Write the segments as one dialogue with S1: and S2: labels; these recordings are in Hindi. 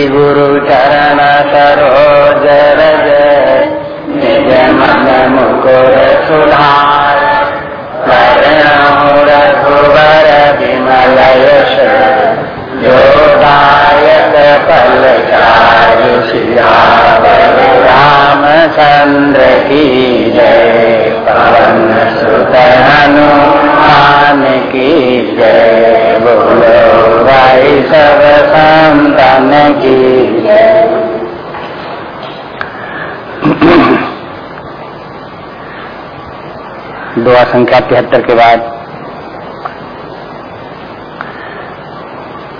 S1: गुरु चरण सरोज संख्या तिहत्तर के बाद।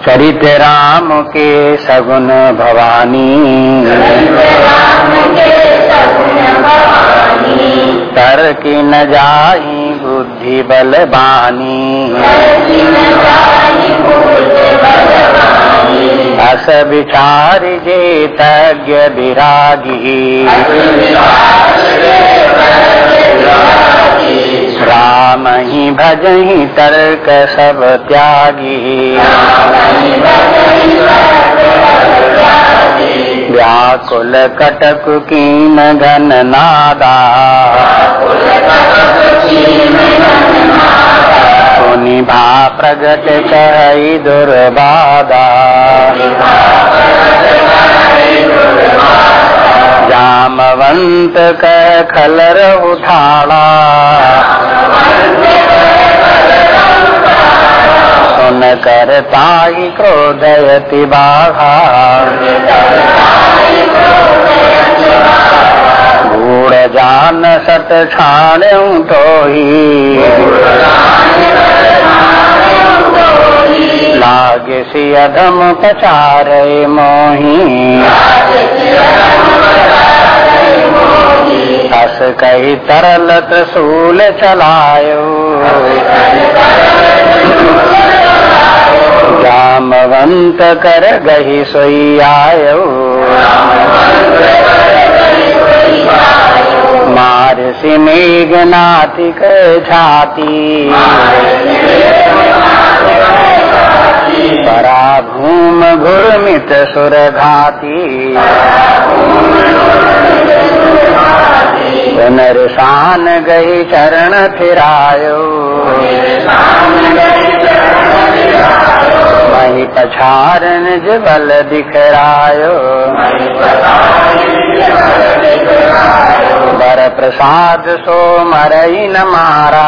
S1: चरित राम के सगुन भवानी। तर की न जाई बुद्धि बलबानी अस विचार जे तज्ञ विरागी। राम ही भजही तर्क सब त्यागी। व्याकुल कटक कीन घन नादा। निभा प्रगट कही दुर्बादा। जामवंत क खलर उठाड़ा सुन कर ताई क्रोधयति बाघा जान सत छाण तो ही लागे अधम पचारे मोही। हस कही तरल त्रिशूल चलायो। जामवंत कर गही सोई आयो। मार से मेघ नातिक छाती। परा भूम घुर्मित सुर घाती। पुनर्शान गई चरण फिरायो। वही पछार निज बल दिखरायो बर प्रसाद सो मरई न मारा।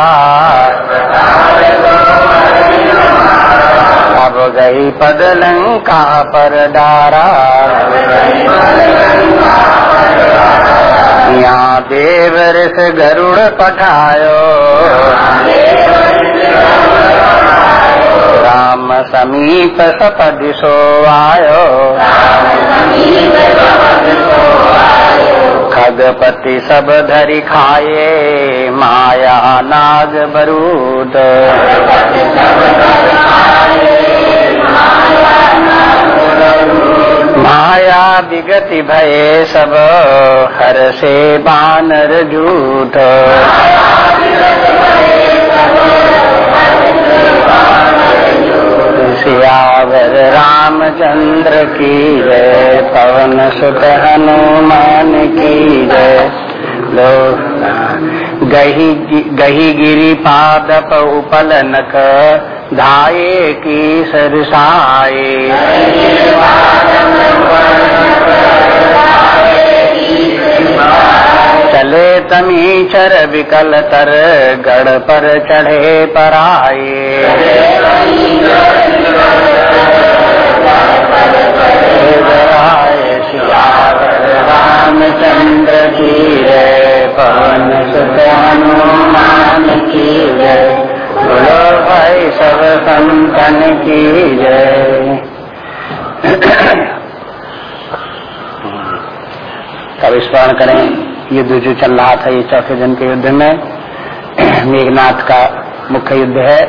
S1: अब गई पद लंका पर डारा। यहाँ देव ऋष गरुड़ पठायो। राम समीप सपदिशो आयो खगपति सब धरि खाए, माया नाग बरूद। माया विगति भय सब हर से बानर झूठ सियावर रामचंद्र की जय, पवन सुत हनुमान की जय। गही गही गिरी पादप उपल नक धाये की सरसाए चले तमीचर विकल तर, गढ़ पर चढ़े पर आए रामचंद्र की जय, पवन सुत की बोलो, भाई, सब संतन की जय। तब स्मरण करें, युद्ध जो चल रहा था, ये चौथे दिन के युद्ध में, मेघनाथ का मुख्य युद्ध है,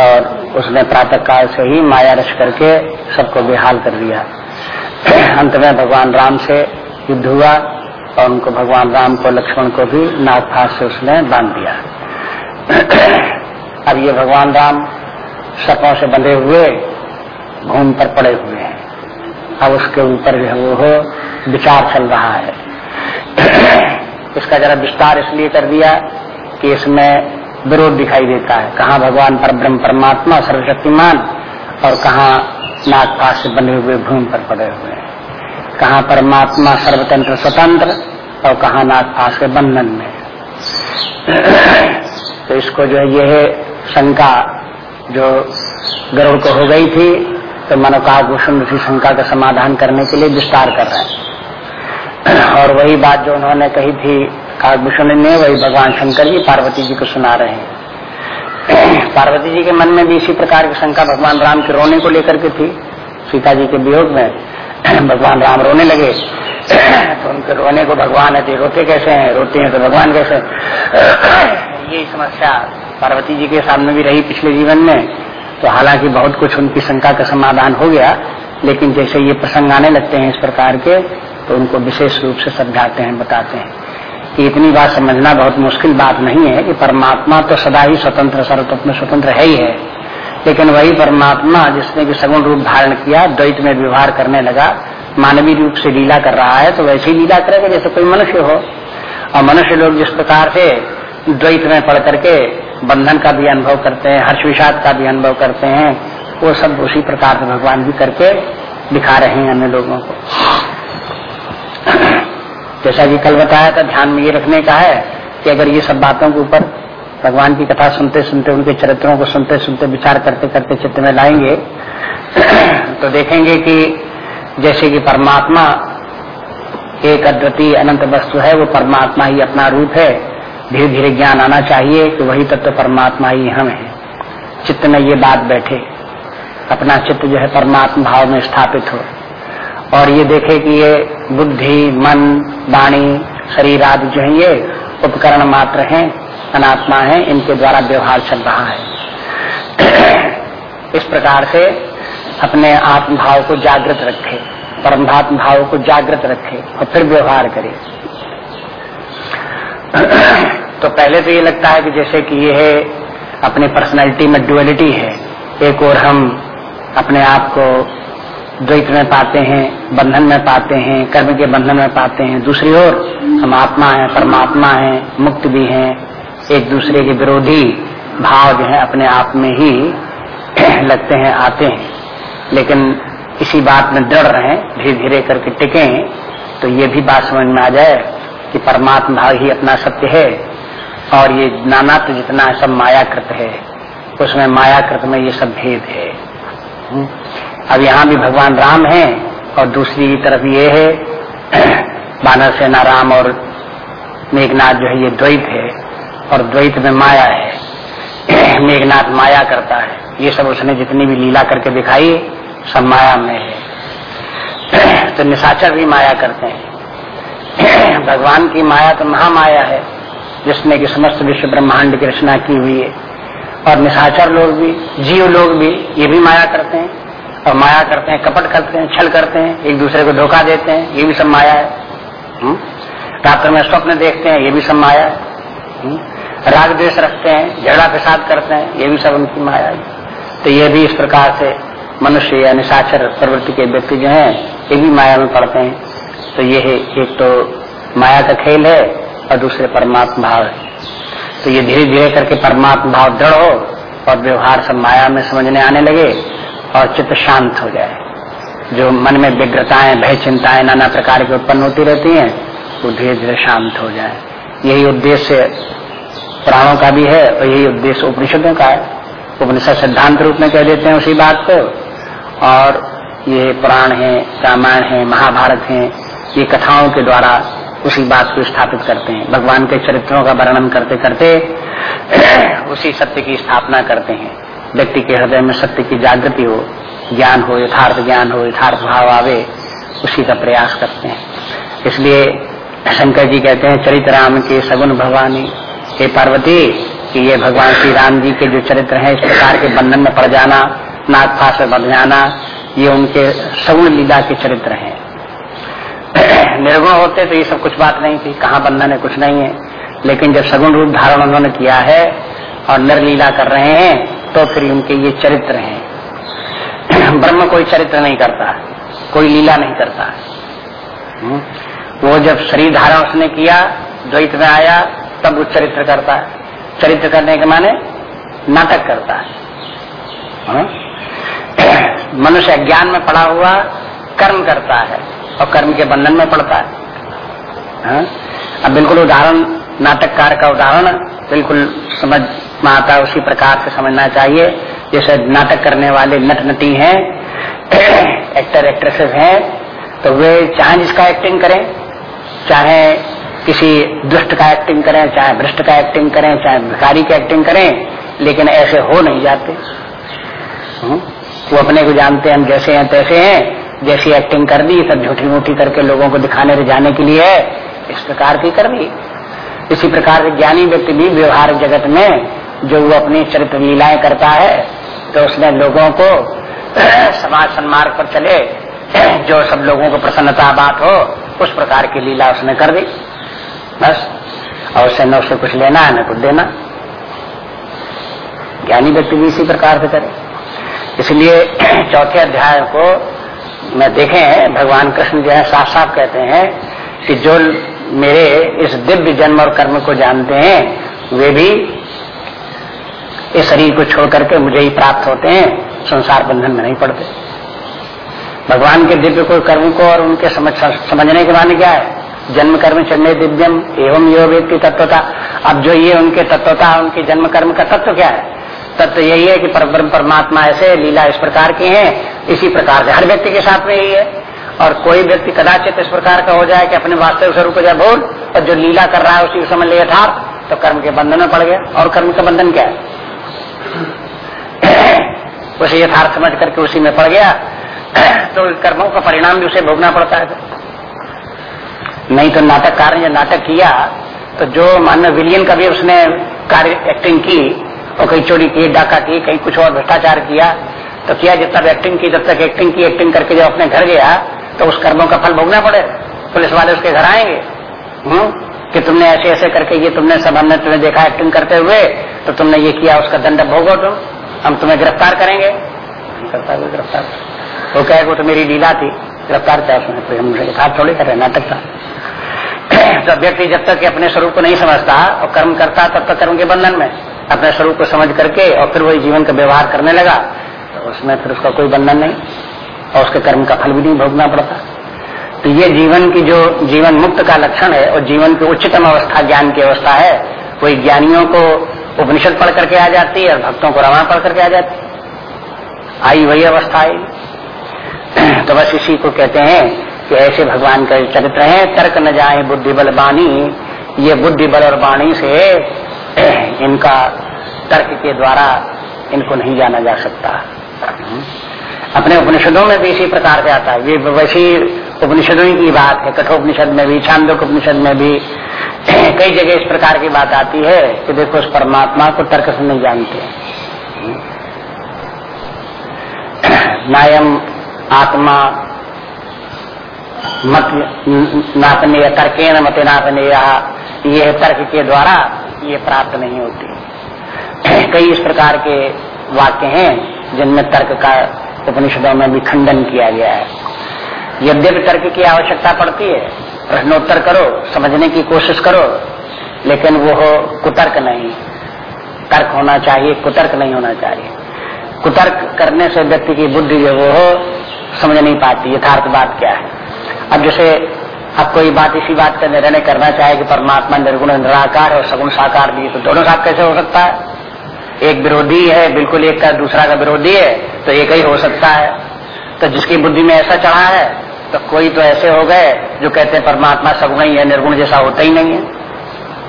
S1: और उसने प्रातः काल से ही माया रच करके सबको बेहाल कर दिया। अंत में भगवान राम से युद्ध हुआ, और उनको भगवान राम को लक्ष्मण को भी नागफास से उसने बाँध दिया। अब ये भगवान राम सपों से बंधे हुए, घूम पर पड़े हुए हैं। अब उसके ऊपर जो है वो विचार चल रहा है। इसका जरा विस्तार इसलिए कर दिया कि इसमें विरोध दिखाई देता है। कहाँ भगवान पर ब्रह्म परमात्मा सर्वशक्तिमान और कहाँ नागपात से बने हुए भूमि पर पड़े हुए हैं। कहाँ परमात्मा सर्वतंत्र स्वतंत्र और कहाँ नागपात के बंधन में। तो इसको जो है, ये शंका जो गरुड़ को हो गई थी तो मनोकाभूषण उसी शंका का समाधान करने के लिए विस्तार कर रहे हैं। और वही बात जो उन्होंने कही थी काकभूषण ने, वही भगवान शंकर जी पार्वती जी को सुना रहे हैं। पार्वती जी के मन में भी इसी प्रकार की शंका भगवान राम के रोने को लेकर के थी। सीता जी के वियोग में भगवान राम रोने लगे। तो उनके रोने को भगवान है रोते कैसे हैं? रोते हैं तो भगवान कैसे यही समस्या पार्वती जी के सामने भी रही पिछले जीवन में तो हालाँकि बहुत कुछ उनकी शंका का समाधान हो गया, लेकिन जैसे ये प्रसंग आने लगते हैं इस प्रकार के तो उनको विशेष रूप से समझाते हैं, बताते हैं। कि इतनी बात समझना बहुत मुश्किल बात नहीं है, कि परमात्मा तो सदा ही स्वतंत्र, सर्वतत्व स्वतंत्र है ही है। लेकिन वही परमात्मा जिसने कि सगुण रूप धारण किया, द्वैत में व्यवहार करने लगा, मानवीय रूप से लीला कर रहा है तो वैसे ही लीला करेगा, जैसे कोई मनुष्य हो। और मनुष्य लोग जिस प्रकार से द्वैत में पढ़ करके बंधन का भी अनुभव करते हैं हर्ष विषाद का भी अनुभव करते हैं, वो सब उसी प्रकार से भगवान भी करके दिखा रहे हैं अन्य लोगों को। जैसा कि कल बताया था, ध्यान में ये रखने का है कि अगर ये सब बातों के ऊपर भगवान की कथा सुनते सुनते उनके चरित्रों को सुनते सुनते विचार करते करते चित्त में लाएँगे तो देखेंगे कि जैसे कि परमात्मा एक अद्वितीय अनंत वस्तु है, वो परमात्मा ही अपना रूप है। धीरे धीरे ज्ञान आना चाहिए कि वही तत्व परमात्मा ही हम है। चित्त में ये बात बैठे, अपना चित्त जो है परमात्मा भाव में स्थापित हो। और ये देखे कि ये बुद्धि, मन, वाणी, शरीर आदि जो है, ये उपकरण मात्र हैं, अनात्मा है, इनके द्वारा व्यवहार चल रहा है। इस प्रकार से अपने आत्म भाव को जागृत रखे, परमात्म भाव को जागृत रखे और फिर व्यवहार करे। तो पहले तो ये लगता है कि जैसे कि ये है, अपनी पर्सनैलिटी में डुअलिटी है। एक और हम अपने आप को द्वैत में पाते हैं, बंधन में पाते हैं, कर्म के बंधन में पाते हैं। दूसरी ओर हम आत्मा हैं, परमात्मा हैं, मुक्त भी हैं। एक दूसरे के विरोधी भाव जो है अपने आप में ही लगते हैं, आते हैं। लेकिन इसी बात में दृढ़ रहे धीरे धीरे करके टिके तो ये भी बात समझ में आ जाए। कि परमात्मा भाव ही अपना सत्य है और ये नाना तो जितना सब मायाकृत है, उसमें मायाकृत में ये सब भेद है। हम्म। अब यहाँ भी भगवान राम है और दूसरी तरफ़ ये है, बानर सेना राम और मेघनाथ जो है ये द्वैत है और द्वैत में माया है। मेघनाथ माया करता है। ये सब उसने जितनी भी लीला करके दिखाई, सब माया में है। तो निशाचर भी माया करते हैं। भगवान की माया तो महामाया है, जिसने की समस्त विश्व ब्रह्मांड की रचना की हुई है। और निशाचर लोग भी, जीव लोग भी, ये भी माया करते हैं। और माया करते हैं, कपट करते हैं, छल करते हैं, एक दूसरे को धोखा देते हैं, ये भी सब माया है। हम्म? रात्र में स्वप्न देखते हैं, ये भी सब माया है। हम्म? राग द्वेष रखते हैं, झगड़ा प्रसाद करते हैं, ये भी सब उनकी माया है। तो ये भी इस प्रकार से मनुष्य या निशाचर प्रवृत्ति के व्यक्ति जो हैं, ये भी माया में पड़ते हैं। तो ये है, एक तो माया का खेल है और दूसरे परमात्मा भाव है। तो ये धीरे धीरे करके परमात्मा भाव दृढ़ हो और व्यवहार सब माया में समझने आने लगे और चित्त शांत हो जाए। जो मन में विग्रताएँ भय चिंताएँ नाना प्रकार की उत्पन्न होती रहती हैं, वो धीरे धीरे शांत हो जाए। यही उद्देश्य प्राणों का भी है और यही उद्देश्य उपनिषदों का है। उपनिषद सिद्धांत रूप में कह देते हैं उसी बात को। और ये पुराण है, रामायण है, महाभारत है ये कथाओं के द्वारा उसी बात को स्थापित करते हैं। भगवान के चरित्रों का वर्णन करते करते उसी सत्य की स्थापना करते हैं। व्यक्ति के हृदय में सत्य की जागृति हो, ज्ञान हो, यथार्थ ज्ञान हो, यथार्थ भाव आवे, उसी का प्रयास करते हैं। इसलिए शंकर जी कहते हैं चरित्र राम के सगुन भगवानी हे पार्वती, कि ये भगवान श्री राम जी के जो चरित्र हैं, इस प्रकार के बंधन में पड़ जाना नागपास में बढ़ जाना, ये उनके सगुण लीला के चरित्र हैं। निर्गुण होते तो ये सब कुछ बात नहीं थी, कहाँ बंधन है कुछ नहीं है। लेकिन जब सगुण रूप धारण उन्होंने किया है और निर्लीला कर रहे हैं तो फिर उनके ये चरित्र हैं। ब्रह्म कोई चरित्र नहीं करता, कोई लीला नहीं करता। हम्म? वो जब शरीर धारण उसने किया, द्वैत में आया, तब वो चरित्र करता है। चरित्र करने के माने नाटक करता है। हाँ? मनुष्य अज्ञान में पड़ा हुआ कर्म करता है। और कर्म के बंधन में पड़ता है हाँ? अब बिल्कुल उदाहरण, नाटककार का उदाहरण, बिल्कुल समझ में आता उसी प्रकार से समझना चाहिए जैसे नाटक करने वाले नट नटी हैं एक्टर एक्ट्रेसेस हैं तो वे चाहे जिसका एक्टिंग करें, चाहे किसी दुष्ट का एक्टिंग करें, चाहे भ्रष्ट का एक्टिंग करें, चाहे भिखारी का एक्टिंग करें, लेकिन ऐसे हो नहीं जाते हम्म? वो अपने को जानते हैं, हम जैसे हैं, तैसे हैं जैसी एक्टिंग कर दी सब झूठी मूठी करके लोगों को दिखाने जाने के लिए इस प्रकार की कर दी इसी प्रकार से ज्ञानी व्यक्ति भी व्यवहार जगत में जो वो अपनी चरित्र लीलाएँ करता है तो उसने लोगों को समाज सन्मार्ग पर चले, जो सब लोगों को प्रसन्नता बात हो, उस प्रकार की लीला उसने कर दी। बस, और उससे न उससे कुछ लेना है, न कुछ देना। ज्ञानी व्यक्ति भी इसी प्रकार से करे। इसलिए चौथे अध्याय को मैं देखे हैं, भगवान कृष्ण जो है साफ़ साफ़ कहते हैं कि जो मेरे इस दिव्य जन्म और कर्म को जानते हैं, वे भी इस शरीर को छोड़ करके मुझे ही प्राप्त होते हैं, संसार बंधन में नहीं पड़ते। भगवान के दिव्य को, कर्म को और उनके समझ, समझने के माने क्या है? जन्म, कर्म चढ़ने दिव्यम, एवं यो व्यक्ति तत्वता अब जो ये उनके तत्वता उनके जन्म, कर्म का तत्व क्या है? तत्व यही है कि परब्रह्म परमात्मा ऐसे लीला इस प्रकार की है, इसी प्रकार से। हर व्यक्ति के साथ में यही है। और कोई व्यक्ति कदाचित इस प्रकार का हो जाए कि अपने वास्तविक स्वरूप जाए भूल, और जो लीला कर रहा है उसी समय ले यथार्थ तो कर्म के बंधन में पड़ गया। और कर्म का बंधन क्या है? उसे यथार्थ समझ करके उसी में पड़ गया तो कर्मों का परिणाम भी उसे भोगना पड़ता है। नहीं तो नाटककार ने नाटक किया तो जो मानव विलियन का भी उसने कार्य एक्टिंग की और कहीं चोरी की, डाका की, कहीं कुछ और भ्रष्टाचार किया तो किया जब तक एक्टिंग की, जब तक एक्टिंग की एक्टिंग करके जब अपने घर गया तो उस कर्मों का फल भोगना पड़े। पुलिस वाले उसके घर आएँगे। हम्म? कि तुमने ऐसे ऐसे करके ये तुमने सब हमने तुम्हें देखा एक्टिंग करते हुए तो तुमने ये किया, उसका दंड भोगो तुम। हम तुम्हें गिरफ़्तार करेंगे। हुआ गिरफ़्तार। वो कहे, वो तो मेरी लीला थी। गिरफ़्तार क्या उसने। कोई हम थोड़ी कर रहे नाटक था। तो व्यक्ति जब तक अपने स्वरूप को नहीं समझता और कर्म करता, तब तक कर्म के बंधन में। अपने स्वरूप को समझ करके और फिर वही जीवन का व्यवहार करने लगा तो उसमें फिर उसका कोई बंधन नहीं और उसके कर्म का फल भी नहीं भोगना पड़ता। तो ये जीवन की जो जीवन मुक्त का लक्षण है और जीवन की उच्चतम अवस्था, ज्ञान की अवस्था है, वही ज्ञानियों को उपनिषद पढ़ करके आ जाती है और भक्तों को रामायण पढ़ करके आ जाती आई वही अवस्था आई। तो बस इसी को कहते हैं कि ऐसे भगवान का चरित्र है, तर्क न जाए बुद्धि बल बाणी, ये बुद्धि बल और वाणी से इनका तर्क के द्वारा इनको नहीं जाना जा सकता। अपने उपनिषदों में भी इसी प्रकार से आता है। ये वैसी उपनिषदों की बात है। कठोपनिषद में भी छांदोक उपनिषद में भी कई जगह इस प्रकार की बात आती है कि देखो उस परमात्मा को तर्क से नहीं जानते। नायम आत्मा मत नापने तर्केण मत नापने ये तर्क के द्वारा ये प्राप्त नहीं होती। कई इस प्रकार के वाक्य हैं, जिनमें तर्क का उपनिषदों में भी खंडन किया गया है। यद्यपि तर्क की आवश्यकता पड़ती है, प्रश्नोत्तर करो, समझने की कोशिश करो, लेकिन वो हो कुतर्क नहीं। तर्क होना चाहिए, कुतर्क नहीं होना चाहिए। कुतर्क करने से व्यक्ति की बुद्धि जो वो हो समझ नहीं पाती, यथार्थ बात क्या है। अब जैसे अब कोई बात इसी बात का निर्णय करना चाहे कि परमात्मा निर्गुण, निराकार और सगुण साकार भी तो दोनों साथ कैसे हो सकता है? एक विरोधी है, बिल्कुल एक का, दूसरा का विरोधी है तो एक ही हो सकता है। तो जिसकी बुद्धि में ऐसा चढ़ा है तो कोई तो ऐसे हो गए जो कहते हैं परमात्मा सगुण ही है, निर्गुण जैसा होता ही नहीं है।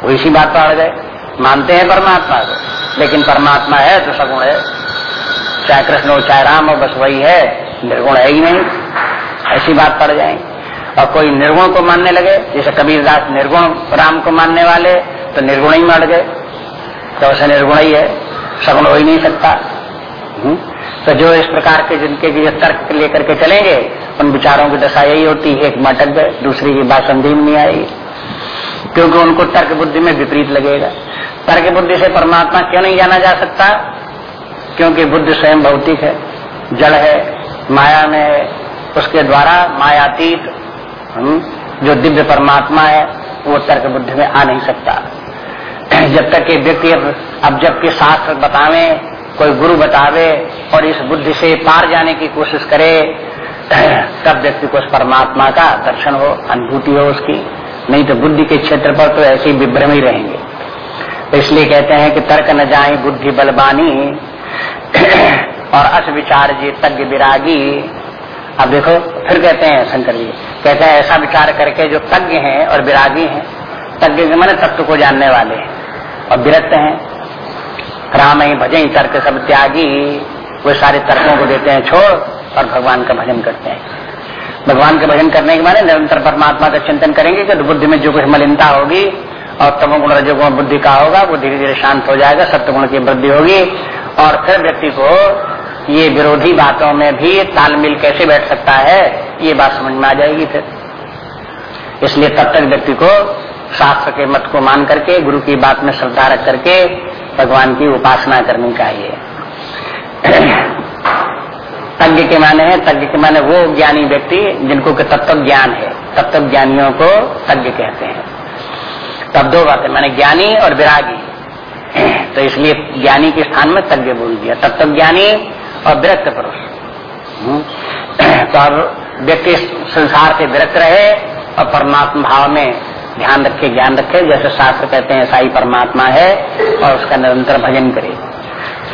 S1: वो इसी बात पर अड़ गए। मानते हैं परमात्मा को, लेकिन परमात्मा है तो सगुण है। चाहे कृष्ण हो, चाहे राम हो, बस वही है, निर्गुण है ही नहीं। ऐसी बात पड़ जाएँगे। और कोई निर्गुण को मानने लगे, जैसे कबीरदास निर्गुण, राम को मानने वाले तो निर्गुण ही मार गए। तो ऐसा निर्गुण ही है सगुण हो ही नहीं सकता। हम्म? तो जो इस प्रकार के जिनके जो तर्क लेकर के चलेंगे, उन विचारों की दशा यही होती है, एक मटक गए, दूसरी की बात संधि में नहीं आएगी क्योंकि उनको तर्क बुद्धि में विपरीत लगेगा। तर्क बुद्धि से परमात्मा क्यों नहीं जाना जा सकता? क्योंकि बुद्धि स्वयं भौतिक है, जड़ है, माया में उसके द्वारा मायातीत जो दिव्य परमात्मा है, वो तर्क बुद्धि में आ नहीं सकता। जब तक कि व्यक्ति अब जबकि शास्त्र बतावे, कोई गुरु बतावे, और इस बुद्धि से पार जाने की कोशिश करे, तब व्यक्ति को उस परमात्मा का दर्शन हो, अनुभूति हो उसकी। नहीं तो बुद्धि के क्षेत्र पर तो ऐसे ही विभ्रम ही रहेंगे। तो इसलिए कहते हैं कि तर्क न जाए, बुद्धि बलबानी और अस विचार जी तज्ञ विरागी अब देखो, फिर कहते हैं शंकर जी, कहते हैं, ऐसा विचार करके जो तज्ञ हैं और विरागी हैं, तज्ञ के मैंने तत्व को जानने वाले हैं, और विरक्त हैं। राम ही भजन तर्क सब त्यागी, वो सारे तर्कों को देते हैं, छोड़, और भगवान का भजन करते हैं। भगवान के भजन करने के बाद निरंतर परमात्मा का चिंतन करेंगे कि बुद्धि में जो कुछ मलिनता होगी, और तमोगुण रजोगुण बुद्धि का होगा, वो धीरे धीरे शांत हो जाएगा सत्यगुण की वृद्धि होगी, और फिर व्यक्ति को ये विरोधी बातों में भी तालमेल कैसे बैठ सकता है, ये बात समझ में आ जाएगी फिर। इसलिए तब तक व्यक्ति को शास्त्र के मत को मान करके, गुरु की बात में श्रद्धा रख करके भगवान की उपासना करनी चाहिए। तज्ञ के माने हैं, तज्ञ के माने वो ज्ञानी व्यक्ति जिनको के तत्व ज्ञान है, तत्व ज्ञानियों को तज्ञ कहते हैं। तब दो बातें, माने ज्ञानी और विरागी। तो इसलिए ज्ञानी के स्थान में तज्ञ बोल दिया। तत्व ज्ञानी और विरक्त पुरुष हम्म। तो अब व्यक्ति संसार से विरक्त रहे और परमात्मा भाव में ध्यान रखे, ज्ञान रखे, जैसे शास्त्र कहते हैं ऐसा परमात्मा है और उसका निरंतर भजन करे।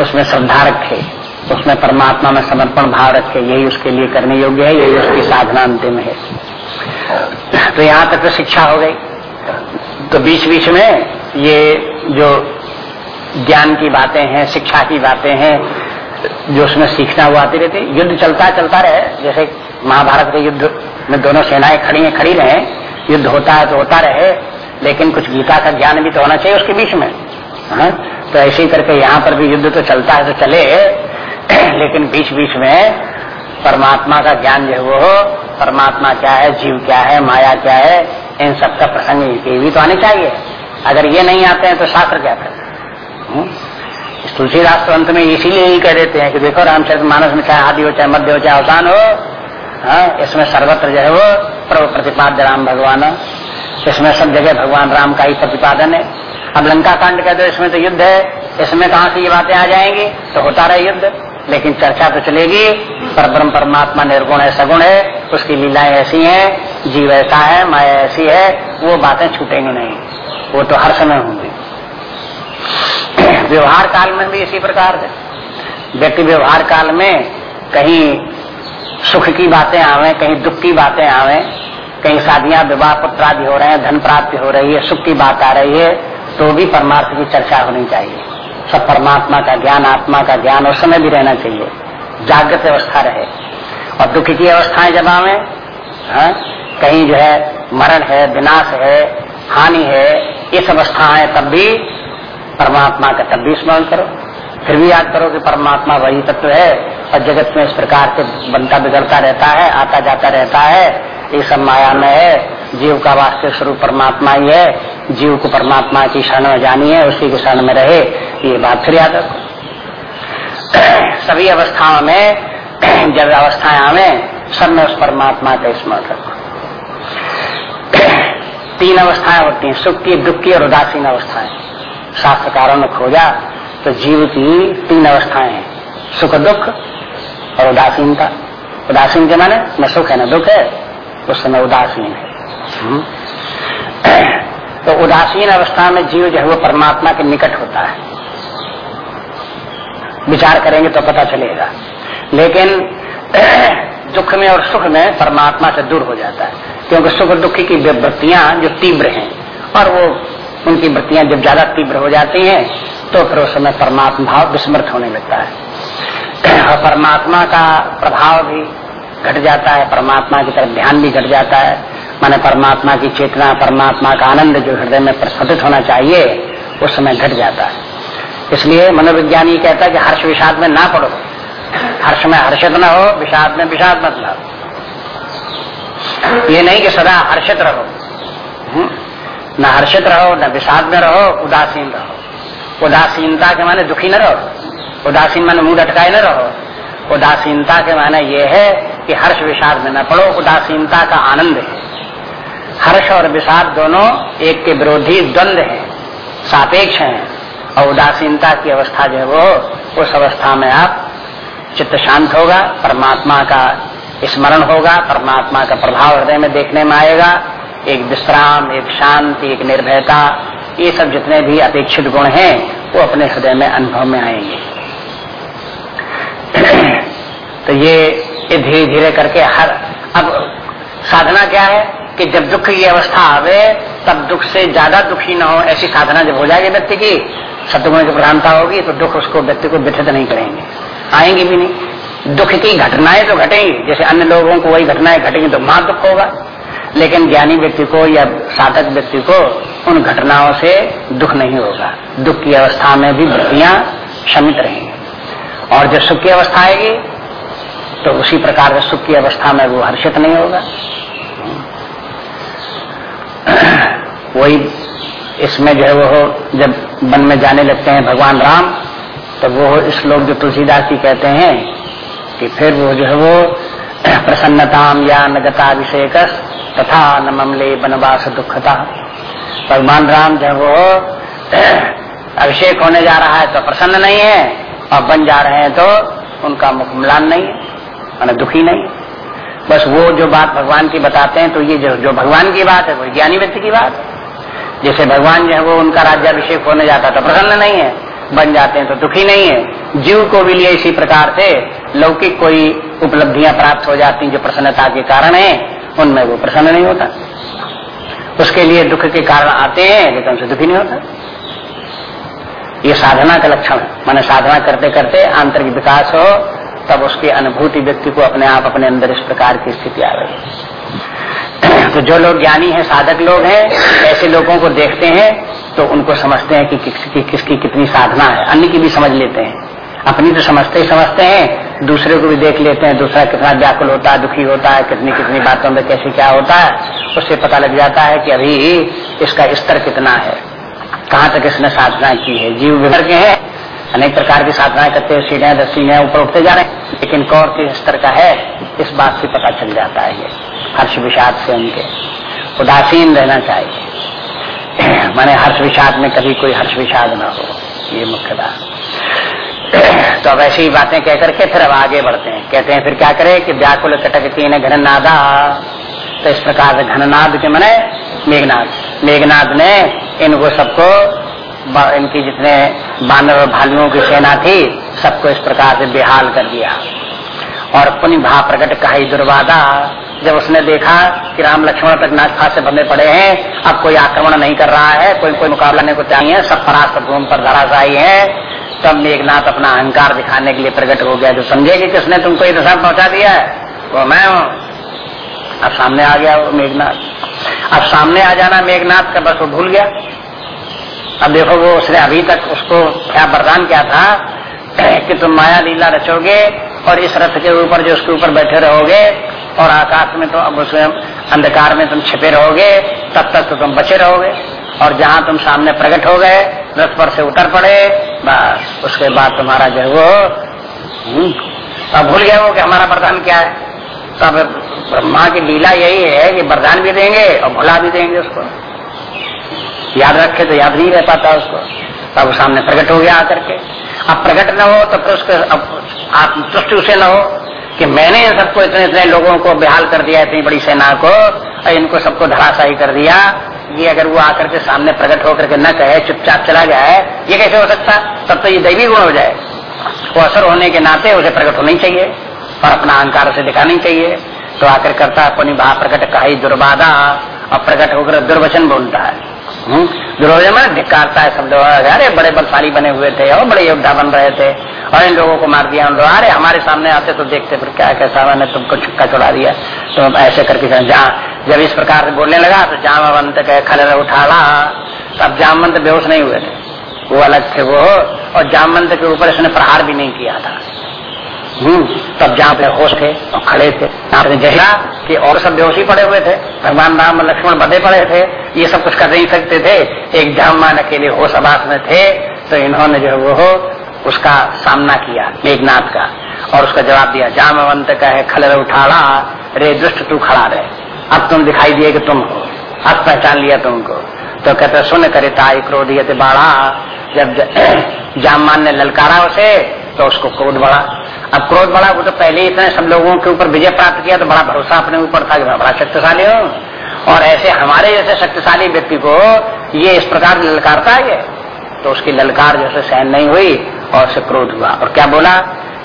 S1: उसमें श्रद्धा रखे, उसमें परमात्मा में समर्पण भाव रखे, यही उसके लिए करने योग्य है, यही उसकी साधना अंतिम है। तो यहाँ तक तो शिक्षा हो गई। तो बीच बीच में ये जो ज्ञान की बातें हैं, शिक्षा की बातें हैं जो उसमें सीखना वो आती रहती युद्ध चलता चलता रहे। जैसे महाभारत के युद्ध में दोनों सेनाएँ खड़ी हैं, खड़ी रहे। युद्ध होता है तो होता रहे, लेकिन कुछ गीता का ज्ञान भी तो होना चाहिए उसके बीच में। हा? तो ऐसे ही करके यहाँ पर भी युद्ध तो चलता है तो चले। लेकिन बीच बीच में परमात्मा का ज्ञान जो वो परमात्मा क्या है, जीव क्या है, माया क्या है, इन सबका प्रसंग भी तो आने चाहिए। अगर ये नहीं आते हैं तो शास्त्र क्या करे? तुलसीदास तो अंत में इसीलिए ही कह देते हैं कि देखो रामचरित मानस में चाहे आदि हो, चाहे मध्य हो, चाहे अवसान हो हाँ इसमें सर्वत्र जो है वो प्रभु प्रतिपाद्य राम भगवान इसमें सब जगह भगवान राम का ही प्रतिपादन है। अब लंका कांड कह दो, इसमें तो युद्ध है। इसमें कहा से ये बातें आ जाएँगी? तो होता रहे युद्ध। लेकिन चर्चा तो चलेगी। पर ब्रह्म परमात्मा निर्गुण है, सगुण है। उसकी लीलाएँ ऐसी हैं, जीव ऐसा है, माया ऐसी है। वो बातें छूटेंगी नहीं। वो तो हर समय होंगी। व्यवहार काल में भी इसी प्रकार है। व्यक्ति व्यवहार काल में कहीं सुख की बातें आवे कहीं दुख की बातें आवे कहीं शादियाँ विवाह पुत्र आदि हो रहे हैं धन प्राप्ति हो रही है सुख की बात आ रही है तो भी परमार्थ की चर्चा होनी चाहिए। सब परमात्मा का ज्ञान आत्मा का ज्ञान उस समय भी रहना चाहिए। जागृत अवस्था रहे। और दुख की अवस्थाएँ जब आवे हाँ, कहीं जो है मरण है विनाश है हानि है ये इस अवस्थाएँ तब भी परमात्मा का तब भी स्मरण करो। फिर भी याद करो कि परमात्मा वही तत्व है और जगत में इस प्रकार से बनता बिगड़ता रहता है, आता जाता रहता है। ये सब माया में है। जीव का वास्तविक स्वरूप परमात्मा ही है। जीव को परमात्मा की शरण में जानी है, उसी के शरण में रहे। ये बात फिर याद रखो। सभी अवस्थाओं में जब अवस्थाएँ आवे, सब में उस परमात्मा का स्मरण रखो। तीन अवस्थाएँ होती हैं, सुख की, दुख की और उदासीन अवस्थाएँ। शास्त्रकारों ने खोजा तो जीव की तीन अवस्थाएँ हैं। सुख, दुख और उदासीनता। उदासीन के माने, न सुख है, न दुख है उस समय उदासीन है। हम्म। तो उदासीन अवस्था में जीव जो है, वो परमात्मा के निकट होता है। विचार करेंगे तो पता चलेगा। लेकिन दुख में और सुख में परमात्मा से दूर हो जाता है, क्योंकि सुख दुख की वृत्तियाँ जो तीव्र हैं, और वो उनकी वृत्तियाँ जब ज़्यादा तीव्र हो जाती हैं तो फिर उस समय परमात्मा भाव विस्मृत होने लगता है। और परमात्मा का प्रभाव भी घट जाता है, परमात्मा की तरफ़ ध्यान भी घट जाता है। माने परमात्मा की चेतना, परमात्मा का आनंद जो हृदय में प्रस्फुटित होना चाहिए, उस समय घट जाता है। इसलिए मनोविज्ञानी कहता है कि हर्ष विषाद में ना पड़ो। हर्ष में हर्षित न हो, विषाद में विषाद मत लाओ। ये नहीं कि सदा हर्षित रहो? न हर्षित रहो, न विषाद में रहो, उदासीन रहो। उदासीनता के माने दुखी न रहो। उदासीन माने मुँह अटकाए न रहो। उदासीनता के माने ये है कि हर्ष विषाद में न पड़ो, उदासीनता का आनंद है। हर्ष और विषाद दोनों एक के विरोधी द्वंद है, सापेक्ष है, और उदासीनता की अवस्था जो है वो, उस अवस्था में आप चित्त शांत होगा, परमात्मा का स्मरण होगा, परमात्मा का प्रभाव हृदय में देखने में आएगा एक विश्राम, एक शांति, एक निर्भयता, ये सब जितने भी अपेक्षित गुण हैं, वो अपने हृदय में, अनुभव में आएँगे। तो ये धीरे धीरे करके हर, अब साधना क्या है कि जब दुख की अवस्था आवे, तब दुख से ज़्यादा दुखी न हो, ऐसी साधना जब हो जाएगी व्यक्ति की सतगुण की प्रधानता होगी तो दुख उसको व्यक्ति को व्यथित नहीं करेंगे। आएँगे भी नहीं। दुख की घटनाएँ तो घटेंगी, जैसे अन्य लोगों को वही घटनाएँ घटेंगी तो महा दुख होगा। लेकिन ज्ञानी व्यक्ति को या साधक व्यक्ति को उन घटनाओं से दुख नहीं होगा। दुख की अवस्था में भी वृत्तियाँ शमित रहेंगी। और जब सुख की अवस्था आएगी तो उसी प्रकार से सुख की अवस्था में वो हर्षित नहीं होगा। वही इसमें जो है वो जब वन में जाने लगते हैं भगवान राम तो वो इस लोग जो तुलसीदास जी कहते हैं कि फिर वो जो है वो प्रसन्नताम या नगताभिषेक तथा न ममले बनवास दुखता। भगवान राम जब वो अभिषेक होने जा रहा है तो प्रसन्न नहीं है और बन जा रहे हैं तो उनका मुख मिलान नहीं है, मैंने दुखी नहीं बस वो जो बात भगवान की बताते हैं तो ये जो जो भगवान की बात है, वो ज्ञानी व्यक्ति की बात है। जैसे भगवान जो है वो उनका राज्याभिषेक होने जाता तो प्रसन्न नहीं है, बन जाते हैं तो दुखी नहीं है। जीव को भी लिए इसी प्रकार से लौकिक कोई उपलब्धियाँ प्राप्त हो जाती जो प्रसन्नता के कारण है। उनमें वो प्रसन्न नहीं होता। उसके लिए दुख के कारण आते हैं, लेकिन उनसे दुखी नहीं होता। ये साधना का लक्षण मैंने साधना करते करते आंतरिक विकास हो, तब उसकी अनुभूति व्यक्ति को अपने आप, अपने अंदर इस प्रकार की स्थिति आ रही तो जो लोग ज्ञानी हैं, साधक लोग हैं, ऐसे लोगों को देखते हैं तो उनको समझते हैं कि किसकी किसकी कितनी साधना है। अन्य की भी समझ लेते हैं। अपनी तो समझते ही समझते हैं दूसरे को भी देख लेते हैं, दूसरा कितना व्याकुल होता है, दुखी होता है, कितनी कितनी बातों में कैसे क्या होता है, उससे पता लग जाता है कि अभी इसका स्तर कितना है। कहाँ तक इसने साधना की है? जीव विभर के हैं। अनेक प्रकार की साधनाएँ करते हैं, सीढ़ियाँ दस सीढ़ियाँ ऊपर उठते जा रहे हैं। लेकिन कौर किस स्तर का है, इस बात से पता चल जाता है ये। हर्ष विषाद से उनके। उदासीन रहना चाहिए। मैंने हर्ष विषाद में कभी कोई हर्ष विषाद ना हो, ये मुख्य बात। तो अब ऐसी ही बातें कह करके फिर अब आगे बढ़ते हैं। कहते हैं, फिर क्या करें कि व्याकुल कटक तीन घननादा। तो इस प्रकार से घननाद के मने मेघनाथ मेघनाथ ने इनको सबको इनकी जितने बानर और भालुओं की सेना थी, सबको इस प्रकार से बेहाल कर दिया। और पुण्य भा प्रकट कहा दुर्वादा, जब उसने देखा कि राम लक्ष्मण तक नागफा से बंधे पड़े हैं, अब कोई आक्रमण नहीं कर रहा है, कोई कोई मुकाबला नहीं को चाहिए सब परास्त भूमि पर धराशाई है तब मेघनाथ अपना अहंकार दिखाने के लिए प्रकट हो गया, जो समझे कि किसने तुमको ये दशा पहुँचा दिया है। वो मैं हूँ। अब सामने आ गया वो मेघनाथ। अब सामने आ जाना मेघनाथ का, बस वो भूल गया। अब देखो वो उसने अभी तक उसको क्या वरदान क्या था कि तुम माया लीला रचोगे और इस रथ के ऊपर जो उसके ऊपर बैठे रहोगे और आकाश में तो अब उसमें अंधकार में तुम छिपे रहोगे, तब तक तो तुम बचे रहोगे। और जहाँ तुम सामने प्रकट हो गए रथ पर से उतर पड़े बस। उसके बाद तुम्हारा जो वो हम्म, अब भूल गया वो कि हमारा वरदान क्या है। तो अब ब्रह्मा की लीला यही है कि वरदान भी देंगे और भुला भी देंगे उसको। याद रखे तो याद नहीं रह पाता उसको। तब वो सामने प्रकट हो गया आकर के। अब प्रकट न हो तो फिर उसके आप तुष्ट उसे न हो कि मैंने सबको इतने इतने लोगों को बेहाल कर दिया इतनी बड़ी सेना को और इनको सबको धराशाही कर दिया। ये अगर वो आकर के सामने प्रकट होकर के न कहे, चुपचाप चला जाए, ये कैसे हो सकता? तब तो ये दैवी गुण हो जाए। वो असर होने के नाते उसे प्रकट होना ही चाहिए और अपना अहंकार से दिखाना ही चाहिए। तो आकर करता अपनी भा प्रकट कहा दुर्बाधा और प्रकट होकर दुर्वचन बोलता है? दुर्योधन में धिकारता है सब अरे बड़े बलशाली बने हुए थे और बड़े योद्धा बन रहे थे। और इन लोगों को मार दिया। उन लोग अरे हमारे सामने आते तो देखते फिर क्या कैसा मैंने तुमको छुक्का चढ़ा दिया। तो ऐसे करके जहाँ जब इस प्रकार से बोलने लगा तो जामवंत खल उठाला। तब जामवंत बेहोश नहीं हुए थे। वो अलग थे वो। और जामवंत के ऊपर इसने प्रहार भी नहीं किया था। हम्म, तब जहाँ पे होश थे और खड़े थे। आपने देखा कि और सब बेहोशी पड़े हुए थे। भगवान राम, लक्ष्मण बधे पड़े थे। ये सब कुछ कर नहीं सकते थे। एक जामान अकेले होश आवास में थे तो इन्होंने जो है वो उसका सामना किया मेघनाथ का। और उसका जवाब दिया, जामवंत कहे खल उठाड़ा, रे दुष्ट तू खड़ा रहे। अब तुम दिखाई दिए कि तुम हो। अब पहचान लिया तुमको। तो कहते, सुन करे ताई क्रोध ये बाढ़ा जब जामान ने ललकारा उसे तो उसको क्रोध बढ़ा। अब क्रोध बढ़ा, वो तो पहले इतने सब लोगों के ऊपर विजय प्राप्त किया तो बड़ा भरोसा अपने ऊपर था कि बड़ा शक्तिशाली हूँ। और ऐसे हमारे जैसे शक्तिशाली व्यक्ति को ये इस प्रकार ललकारता है तो उसकी ललकार जैसे सहन नहीं हुई और उसे क्रोध हुआ। और क्या बोला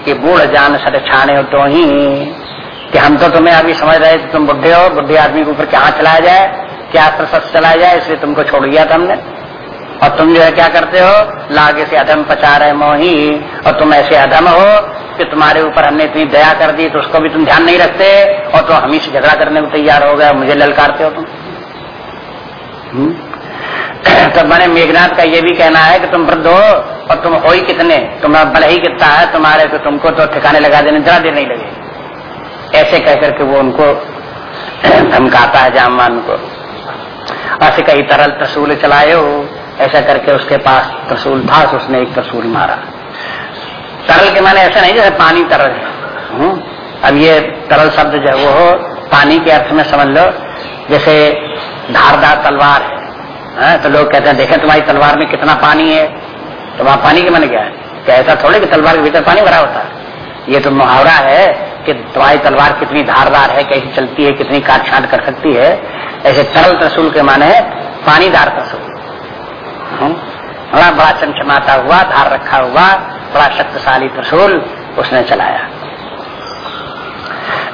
S1: कि बूढ़ जान सट छाने तो ही, कि हम तो तुम्हें अभी समझ रहे थे तुम बुढ़े हो, बुढ़े आदमी के ऊपर क्या चलाया जाए, क्या अस्त्र चलाया जाए, इसलिए तुमको छोड़ दिया था हमने। और तुम जो है क्या करते हो? लागे से अधम पचा रहे मोही, और तुम ऐसे अधम हो कि तुम्हारे ऊपर हमने इतनी दया कर दी तो उसको भी तुम ध्यान नहीं रखते और तो हम से झगड़ा करने को तैयार हो गए मुझे ललकारते हो तुम। हम्म? तो मैंने मेघनाथ का ये भी कहना है कि तुम वृद्ध हो और तुम हो ही कितने? तुम्हारा बल ही कितना है तुम्हारे तो तुमको तो ठिकाने लगा देने जरा देर नहीं लगे। ऐसे कह करके वो उनको धमकाता है जामान को। ऐसे कई तरल त्रिशूल चलाए हो, ऐसा करके उसके पास त्रिशूल था, उसने एक त्रिशूल मारा। तरल के माने ऐसा नहीं जैसे पानी तरल है। हम्म? अब ये तरल शब्द जो है वो हो, पानी के अर्थ में समझ लो जैसे धारदार तलवार है। हाँ, तो लोग कहते हैं देखें तुम्हारी तलवार में कितना पानी है। तो वहाँ पानी के मन क्या है? क्या ऐसा थोड़े कि तलवार के भीतर पानी भरा होता है? ये तो मुहावरा है कि तुम्हारी तलवार कितनी धारदार है कैसी चलती है कितनी काट छाट कर सकती है। ऐसे तरल त्रिशूल के माने पानीदार हम्म? बड़ा बड़ा चमचमाता हुआ, धार रखा हुआ, बड़ा शक्तिशाली त्रिशूल उसने चलाया।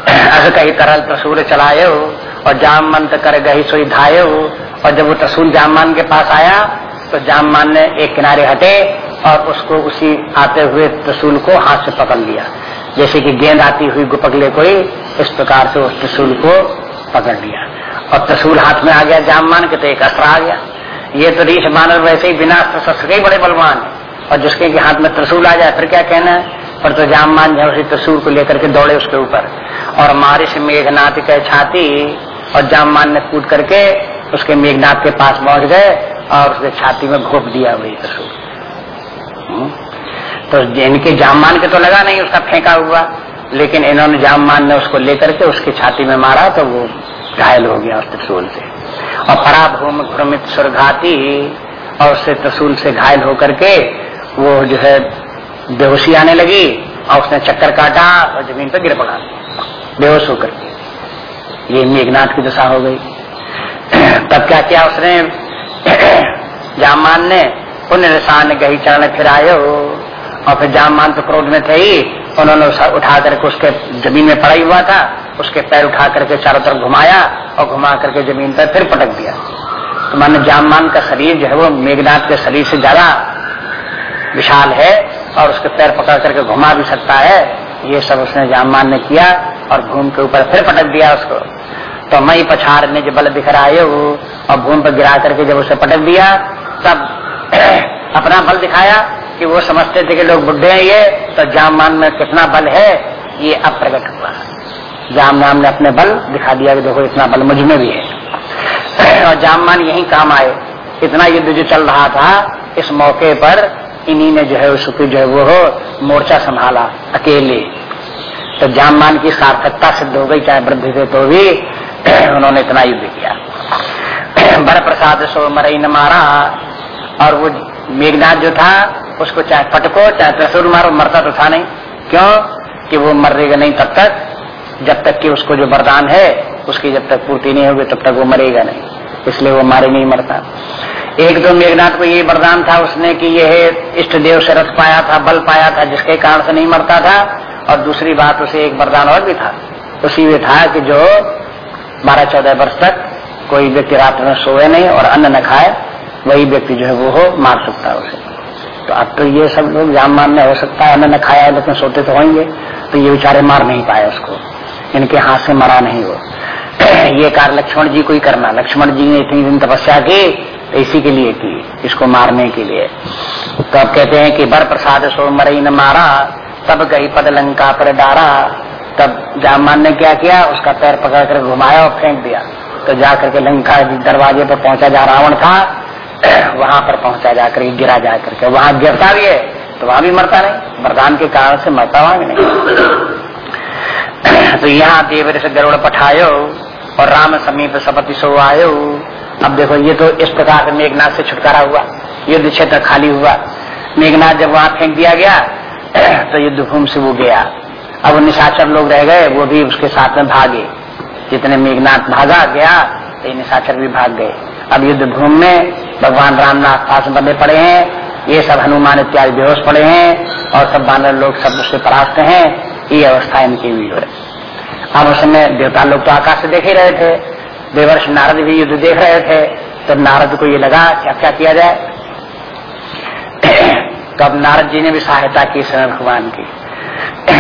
S1: अस कही तरल त्रिशूल चलाये और जाम मंत कर गही सोई धाये और जब वो त्रिशूल जाममान के पास आया तो जाममान ने एक किनारे हटे और उसको उसी आते हुए त्रिशूल को हाथ से पकड़ लिया। जैसे कि गेंद आती हुई पकड़े कोई इस प्रकार से उस त्रिशूल को पकड़ लिया। और त्रिशूल हाथ में आ गया जाममान के तो एक अस्त्र आ गया। ये तो रीछ बानर वैसे ही बिना शस्त्र के बड़े बलवान है। और जिसके के हाथ में त्रिशूल आ जाए, फिर क्या कहना है? पर तो जाम मान जाए उसी त्रिशूल को लेकर के दौड़े उसके ऊपर। और मारिश मेघनाथ के छाती और जाम मान ने कूद करके उसके मेघनाथ के पास पहुँच गए और उसके छाती में घोप दिया वही त्रिशूल। हम्म। तो इनके जामान के तो लगा नहीं, उसका फेंका हुआ। लेकिन इन्होंने जामान ने उसको लेकर के उसकी छाती में मारा तो वो घायल हो गया उस त्रिशूल से। और पराभूम घुरमित सुरघाती और उससे त्रिशूल से घायल होकर के वो जो है बेहोशी आने लगी और उसने चक्कर काटा और ज़मीन पर गिर पड़ा। बेहोश होकर के। ये मेघनाथ की दशा हो गई। तब क्या किया उसने? जामान ने, पुण्य निशान गही चरण फिर आयो। और फिर जामान तो क्रोध में थे ही। उन्होंने उठा करके उसके ज़मीन में पड़ा हुआ था। उसके पैर उठा करके चारों तरफ़ घुमाया और घुमा करके ज़मीन पर फिर पटक दिया। तो माने जाममान का शरीर जो है वो मेघनाथ के शरीर से ज़्यादा विशाल है और उसके पैर पकड़ करके घुमा भी सकता है, ये सब उसने जाममान ने किया और भूमि के ऊपर फिर पटक दिया उसको। तो मई पछाड़ ने जो बल दिखराए और भूमि पर गिरा करके जब उसे पटक दिया, तब अपना बल दिखाया कि वो समझते थे कि लोग बुढ़े हैं ये तो जाममान में कितना बल है, ये अब प्रकट हुआ। जाम नाम ने अपने बल दिखा दिया कि देखो इतना बल मुझमें भी है। और जाममान यही काम आए। इतना युद्ध जो चल रहा था, इस मौके पर इन्हीं ने जो है उसकी जो है वो मोर्चा संभाला, अकेले। तो जाममान की सार्थकता सिद्ध हो गई, चाहे वृद्धि थे तो भी उन्होंने इतना युद्ध किया। बर प्रसाद सो मरई न मारा, और वो मेघनाथ जो था, उसको चाहे पटको चाहे त्रिशूल मारो, मरता तो था नहीं। क्यों? कि वो मरेगा नहीं तब तक। जब तक कि उसको जो वरदान है, उसकी जब तक पूर्ति नहीं होगी, तब तक वो मरेगा नहीं। इसलिए वो मारे नहीं मरता। एक तो मेघनाथ को ये वरदान था उसने कि यह इष्ट देव से रथ पाया था, बल पाया था, जिसके कारण से नहीं मरता था, और दूसरी बात उसे एक वरदान और भी था। उसी में था कि जो बारह चौदह वर्ष तक कोई व्यक्ति रात में सोए नहीं और अन्न न खाए, वही व्यक्ति जो है वो हो, मार सकता है उसे। तो अब तो ये सब लोग जान मानने हो सकता है, अन्न न खाया लेकिन सोते तो होंगे। तो ये बेचारे मार नहीं पाए उसको। इनके हाथ से मरा नहीं वो ये कार्य लक्ष्मण जी को ही करना। लक्ष्मण जी ने इतनी दिन तपस्या की तो इसी के लिए की, इसको मारने के लिए। तो अब कहते हैं कि बर प्रसाद सो मरई न मारा, तब गई पद लंका पर डारा। तब जामान ने क्या किया? उसका पैर पकड़ कर घुमाया और फेंक दिया। तो जाकर के लंका दरवाजे पर पहुँचा जा रावण था, वहाँ पर पहुँचा, जाकर गिरा जाकर के। वहाँ गिरता भी है तो वहाँ भी मरता नहीं। वरदान के कारण से मरता वहाँ नहीं। तो यहाँ देवर से गरुड़ पठायो और राम समीप सपति सो आयो। अब देखो, ये तो इस प्रकार से मेघनाथ से छुटकारा हुआ। युद्ध क्षेत्र खाली हुआ। मेघनाथ जब वहाँ फेंक दिया गया तो युद्ध भूमि से वो गया। अब निशाचर लोग रह गए, वो भी उसके साथ में भागे। जितने मेघनाथ भागा गया तो निशाचर भी भाग गए। अब युद्ध भूमि में भगवान रामनाथ पास बंधे पड़े हैं। ये सब हनुमान इत्यादि बेहोश पड़े हैं और सब बानर लोग सब उससे परास्त हैं। ये अवस्था इनकी हुई है। अब उस समय देवता लोग तो आकाश से देख ही रहे थे। देवर्ष नारद भी युद्ध देख रहे थे। तो नारद को ये लगा क्या क्या किया जाए? तब नारद जी ने भी सहायता की समय भगवान की।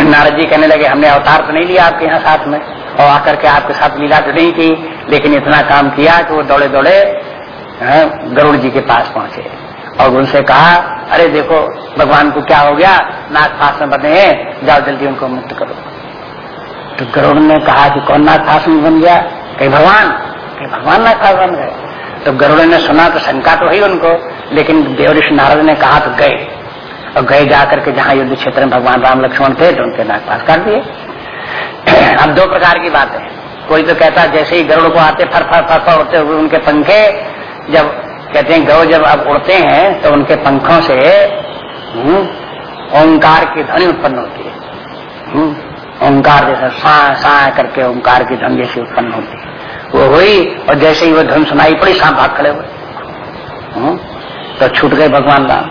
S1: नारद जी कहने लगे, हमने अवतार तो नहीं लिया आपके यहाँ साथ में। और आकर के आपके साथ लीला तो नहीं की, लेकिन इतना काम किया कि वो दौड़े दौड़े गरुड़ जी के पास पहुँचे। और उनसे कहा, अरे देखो, भगवान को क्या हो गया? नाग पास में बने हैं, जाओ जल्दी उनको मुक्त करो। तो गरुड़ ने कहा कि कौन नाग पास में बन गया? कहीं, भगवान। कहीं, भगवान नाग पास बन गए। तो गरुड़ ने सुना तो शंका तो हुई उनको, लेकिन देवऋष नारद ने कहा तो गए। और गए जाकर के जहाँ युद्ध क्षेत्र में भगवान राम लक्ष्मण थे तो उनके नाग पास कर दिए। अब दो प्रकार की बात है। कोई तो कहता, जैसे ही गरुड़ को आते, फर फर फर फर, उड़ते हुए उनके पंखे, जब कहते हैं गौ जब अब उड़ते हैं तो उनके पंखों से हम्म, ओंकार की ध्वनि उत्पन्न होती है। हम्म, ओंकार जैसे सा सा करके ओंकार की ध्वनि जैसी उत्पन्न होती है। वो हुई और जैसे ही वो धुन सुनाई पड़ी सांप भाग खड़े हुए। हम्म, तो छूट गए भगवान राम।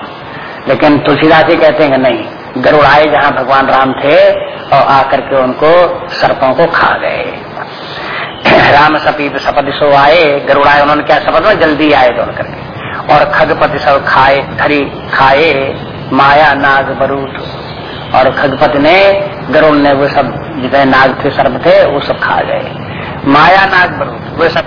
S1: लेकिन तुलसीदास जी कहते हैं नहीं गरुड़ आए जहाँ भगवान राम थे और आकर के उनको सर्पों को खा गए। राम सपीप सपद सो आए गरुड़ आए उन्होंने क्या शपथ में जल्दी आए दौड़ करके। और खगपति सब खाए, खरी खाए, माया, नाग, बरूद। और खगपति ने, गरुड़ ने वो सब जितने नाग थे, सर्प थे, वो सब खा गए। माया, नाग, बरूद, वो सब